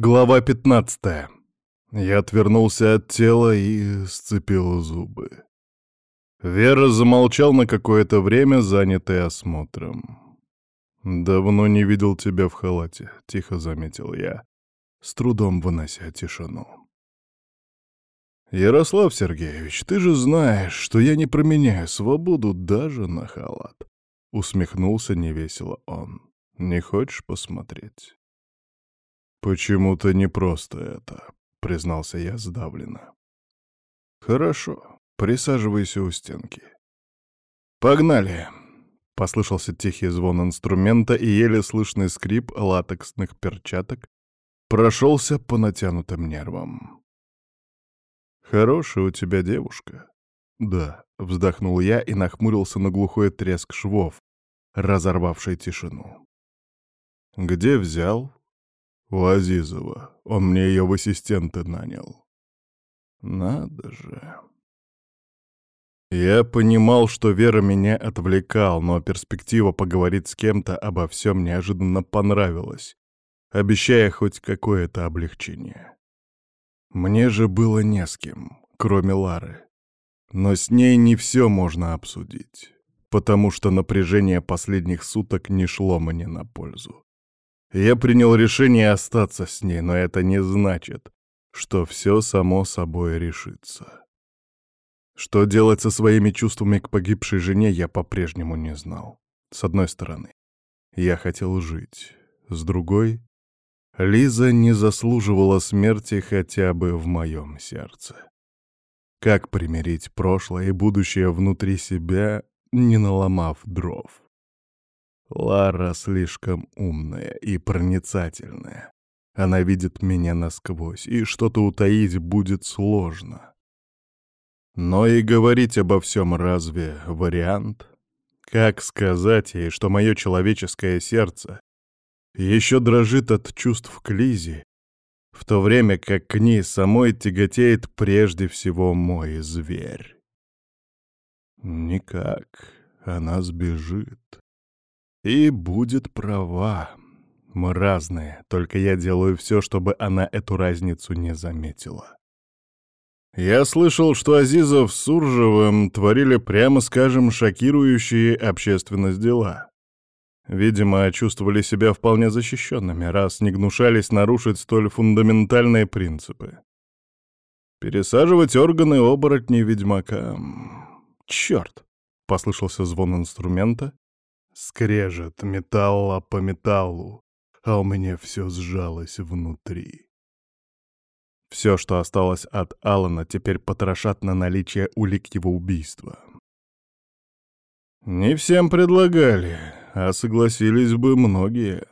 Глава 15. Я отвернулся от тела и сцепил зубы. Вера замолчал на какое-то время, занятый осмотром. «Давно не видел тебя в халате», — тихо заметил я, с трудом вынося тишину. «Ярослав Сергеевич, ты же знаешь, что я не променяю свободу даже на халат», — усмехнулся невесело он. «Не хочешь посмотреть?» «Почему-то непросто это», — признался я сдавленно. «Хорошо, присаживайся у стенки». «Погнали!» — послышался тихий звон инструмента и еле слышный скрип латексных перчаток прошелся по натянутым нервам. «Хорошая у тебя девушка». «Да», — вздохнул я и нахмурился на глухой треск швов, разорвавший тишину. «Где взял?» У Азизова. Он мне ее в ассистенты нанял. Надо же. Я понимал, что Вера меня отвлекал, но перспектива поговорить с кем-то обо всем неожиданно понравилась, обещая хоть какое-то облегчение. Мне же было не с кем, кроме Лары. Но с ней не все можно обсудить, потому что напряжение последних суток не шло мне на пользу. Я принял решение остаться с ней, но это не значит, что все само собой решится. Что делать со своими чувствами к погибшей жене, я по-прежнему не знал. С одной стороны, я хотел жить. С другой, Лиза не заслуживала смерти хотя бы в моем сердце. Как примирить прошлое и будущее внутри себя, не наломав дров? Лара слишком умная и проницательная. Она видит меня насквозь, и что-то утаить будет сложно. Но и говорить обо всем разве вариант? Как сказать ей, что мое человеческое сердце еще дрожит от чувств к Лизе, в то время как к ней самой тяготеет прежде всего мой зверь? Никак, она сбежит. И будет права. Мы разные, только я делаю все, чтобы она эту разницу не заметила. Я слышал, что Азизов с Суржевым творили, прямо скажем, шокирующие общественность дела. Видимо, чувствовали себя вполне защищенными, раз не гнушались нарушить столь фундаментальные принципы. Пересаживать органы оборотней ведьмака... Черт! Послышался звон инструмента, Скрежет металла по металлу, а у меня все сжалось внутри. Все, что осталось от Алана, теперь потрошат на наличие улик его убийства. Не всем предлагали, а согласились бы многие.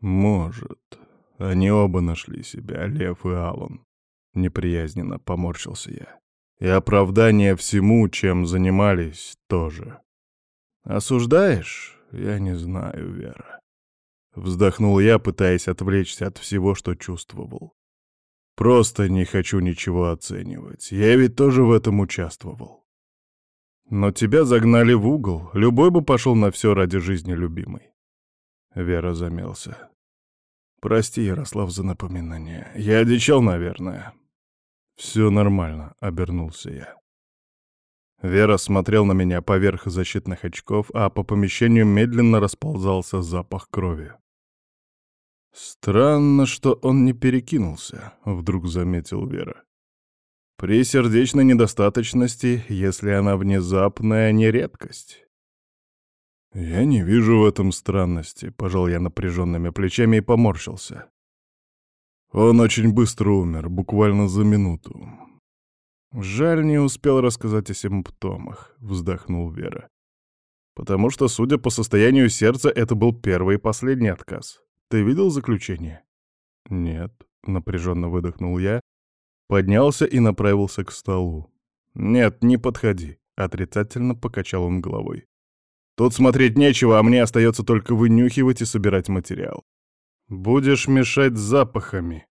Может, они оба нашли себя, Лев и Алан. Неприязненно поморщился я. И оправдание всему, чем занимались, тоже. «Осуждаешь? Я не знаю, Вера». Вздохнул я, пытаясь отвлечься от всего, что чувствовал. «Просто не хочу ничего оценивать. Я ведь тоже в этом участвовал. Но тебя загнали в угол. Любой бы пошел на все ради жизни любимой». Вера замялся. «Прости, Ярослав, за напоминание. Я одичал, наверное». «Все нормально», — обернулся я. Вера смотрел на меня поверх защитных очков, а по помещению медленно расползался запах крови. «Странно, что он не перекинулся», — вдруг заметил Вера. «При сердечной недостаточности, если она внезапная, не редкость». «Я не вижу в этом странности», — пожал я напряженными плечами и поморщился. Он очень быстро умер, буквально за минуту. «Жаль, не успел рассказать о симптомах», — вздохнул Вера. «Потому что, судя по состоянию сердца, это был первый и последний отказ. Ты видел заключение?» «Нет», — напряженно выдохнул я, поднялся и направился к столу. «Нет, не подходи», — отрицательно покачал он головой. «Тут смотреть нечего, а мне остается только вынюхивать и собирать материал. Будешь мешать запахами»,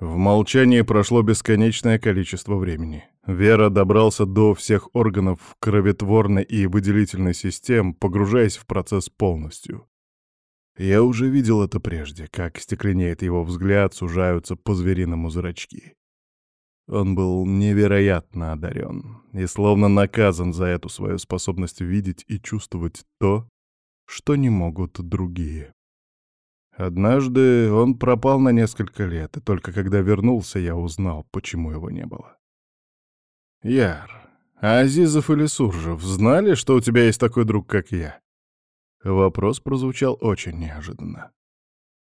в молчании прошло бесконечное количество времени. Вера добрался до всех органов кроветворной и выделительной систем, погружаясь в процесс полностью. Я уже видел это прежде, как стекленеет его взгляд, сужаются по-звериному зрачки. Он был невероятно одарен и словно наказан за эту свою способность видеть и чувствовать то, что не могут другие. Однажды он пропал на несколько лет, и только когда вернулся, я узнал, почему его не было. «Яр, а Азизов или Суржев знали, что у тебя есть такой друг, как я?» Вопрос прозвучал очень неожиданно.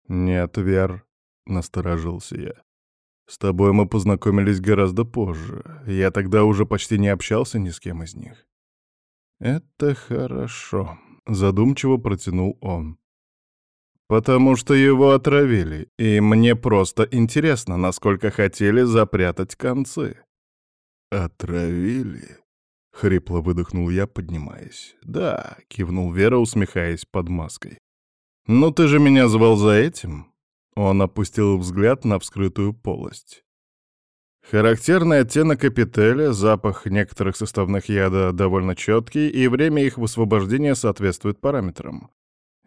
«Нет, Вер», — насторожился я. «С тобой мы познакомились гораздо позже. Я тогда уже почти не общался ни с кем из них». «Это хорошо», — задумчиво протянул он. «Потому что его отравили, и мне просто интересно, насколько хотели запрятать концы». «Отравили?» — хрипло выдохнул я, поднимаясь. «Да», — кивнул Вера, усмехаясь под маской. «Ну ты же меня звал за этим?» Он опустил взгляд на вскрытую полость. Характерный оттенок эпителия, запах некоторых составных яда довольно четкий, и время их высвобождения соответствует параметрам.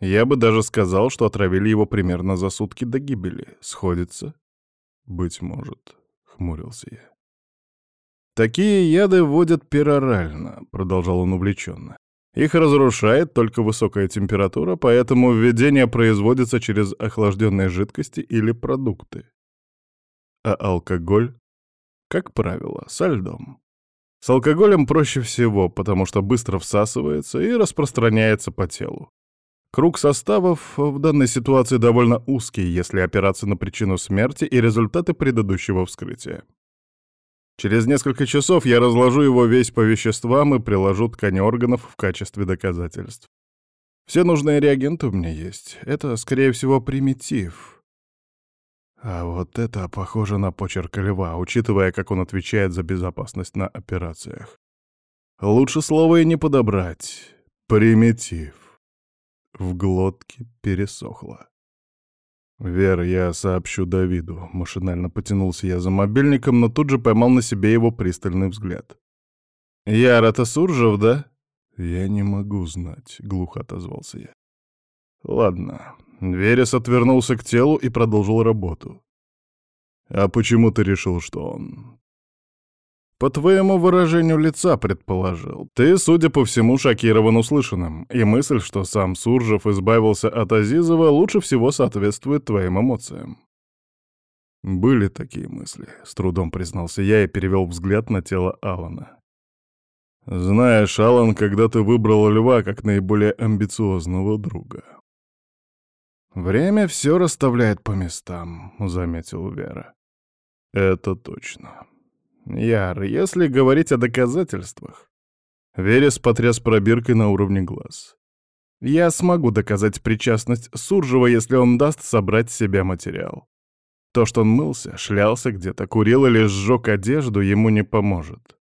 Я бы даже сказал, что отравили его примерно за сутки до гибели. Сходится? Быть может, хмурился я. Такие яды вводят перорально, продолжал он увлеченно. Их разрушает только высокая температура, поэтому введение производится через охлажденные жидкости или продукты. А алкоголь, как правило, со льдом. С алкоголем проще всего, потому что быстро всасывается и распространяется по телу. Круг составов в данной ситуации довольно узкий, если опираться на причину смерти и результаты предыдущего вскрытия. Через несколько часов я разложу его весь по веществам и приложу ткани органов в качестве доказательств. Все нужные реагенты у меня есть. Это, скорее всего, примитив. А вот это похоже на почерк льва, учитывая, как он отвечает за безопасность на операциях. Лучше слова и не подобрать. Примитив. В глотке пересохло. «Вер, я сообщу Давиду». Машинально потянулся я за мобильником, но тут же поймал на себе его пристальный взгляд. «Яр, это Суржев, да?» «Я не могу знать», — глухо отозвался я. «Ладно». Верес отвернулся к телу и продолжил работу. «А почему ты решил, что он?» По твоему выражению лица предположил. Ты, судя по всему, шокирован услышанным, и мысль, что сам Суржев избавился от Азизова, лучше всего соответствует твоим эмоциям. Были такие мысли, с трудом признался я и перевел взгляд на тело Алана. Знаешь, Алан, когда ты выбрал льва как наиболее амбициозного друга. Время все расставляет по местам, заметил Вера. Это точно. Яр, если говорить о доказательствах... Верес потряс пробиркой на уровне глаз. Я смогу доказать причастность Суржева, если он даст собрать с себя материал. То, что он мылся, шлялся где-то, курил или сжег одежду, ему не поможет.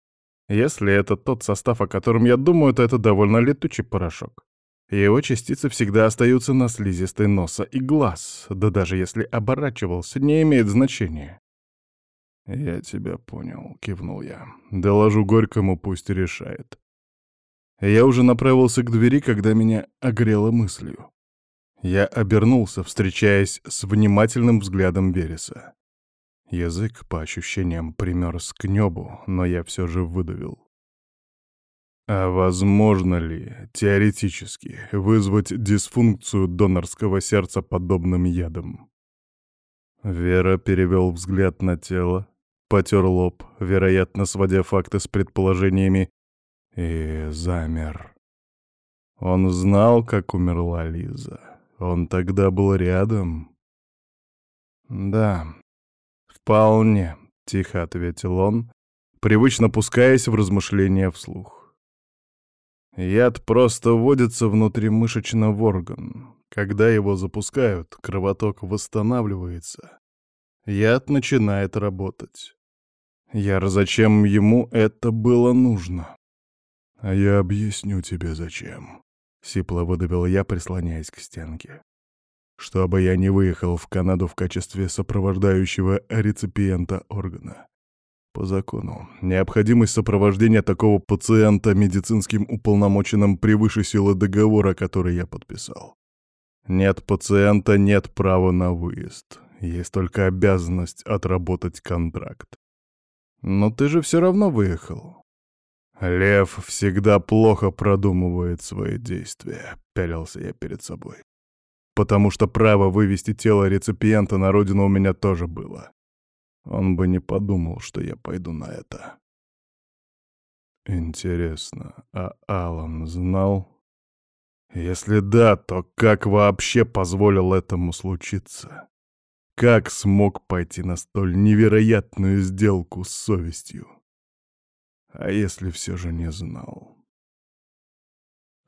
Если это тот состав, о котором я думаю, то это довольно летучий порошок. Его частицы всегда остаются на слизистой носа и глаз, да даже если оборачивался, не имеет значения. «Я тебя понял», — кивнул я. «Доложу Горькому, пусть решает». Я уже направился к двери, когда меня огрело мыслью. Я обернулся, встречаясь с внимательным взглядом Вереса. Язык, по ощущениям, примерз к небу, но я все же выдавил. А возможно ли, теоретически, вызвать дисфункцию донорского сердца подобным ядом? Вера перевел взгляд на тело, потер лоб, вероятно, сводя факты с предположениями, и замер. Он знал, как умерла Лиза. Он тогда был рядом. «Да, вполне», — тихо ответил он, привычно пускаясь в размышления вслух. Яд просто вводится внутримышечно в орган. Когда его запускают, кровоток восстанавливается. Яд начинает работать. Яр, зачем ему это было нужно? А я объясню тебе, зачем. Сипло выдавил я, прислоняясь к стенке. Чтобы я не выехал в Канаду в качестве сопровождающего реципиента органа. По закону, необходимость сопровождения такого пациента медицинским уполномоченным превыше силы договора, который я подписал. Нет пациента, нет права на выезд. Есть только обязанность отработать контракт. Но ты же все равно выехал. Лев всегда плохо продумывает свои действия, пялился я перед собой. Потому что право вывести тело реципиента на родину у меня тоже было. Он бы не подумал, что я пойду на это. Интересно, а Алан знал? Если да, то как вообще позволил этому случиться? Как смог пойти на столь невероятную сделку с совестью? А если все же не знал?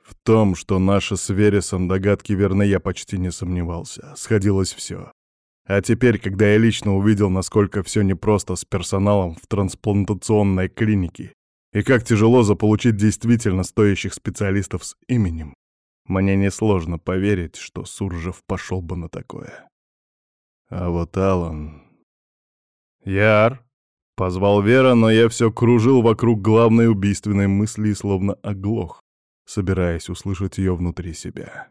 В том, что наши с Вересом догадки верны, я почти не сомневался. Сходилось все. А теперь, когда я лично увидел, насколько все непросто с персоналом в трансплантационной клинике и как тяжело заполучить действительно стоящих специалистов с именем, мне несложно поверить, что Суржев пошел бы на такое. А вот Алан... «Яр!» — позвал Вера, но я все кружил вокруг главной убийственной мысли словно оглох, собираясь услышать ее внутри себя.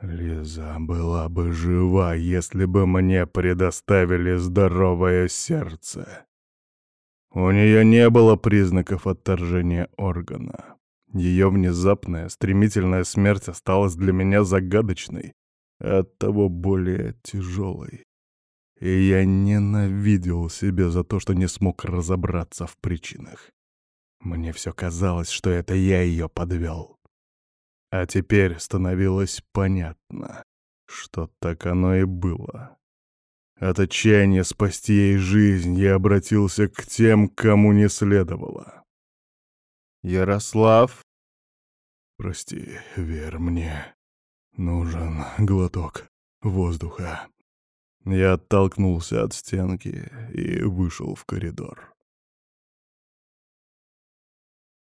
Лиза была бы жива, если бы мне предоставили здоровое сердце. У нее не было признаков отторжения органа. Ее внезапная, стремительная смерть осталась для меня загадочной, оттого более тяжелой. И я ненавидел себя за то, что не смог разобраться в причинах. Мне все казалось, что это я ее подвел. А теперь становилось понятно, что так оно и было. От отчаяния спасти ей жизнь я обратился к тем, кому не следовало. «Ярослав?» «Прости, Вер, мне нужен глоток воздуха». Я оттолкнулся от стенки и вышел в коридор.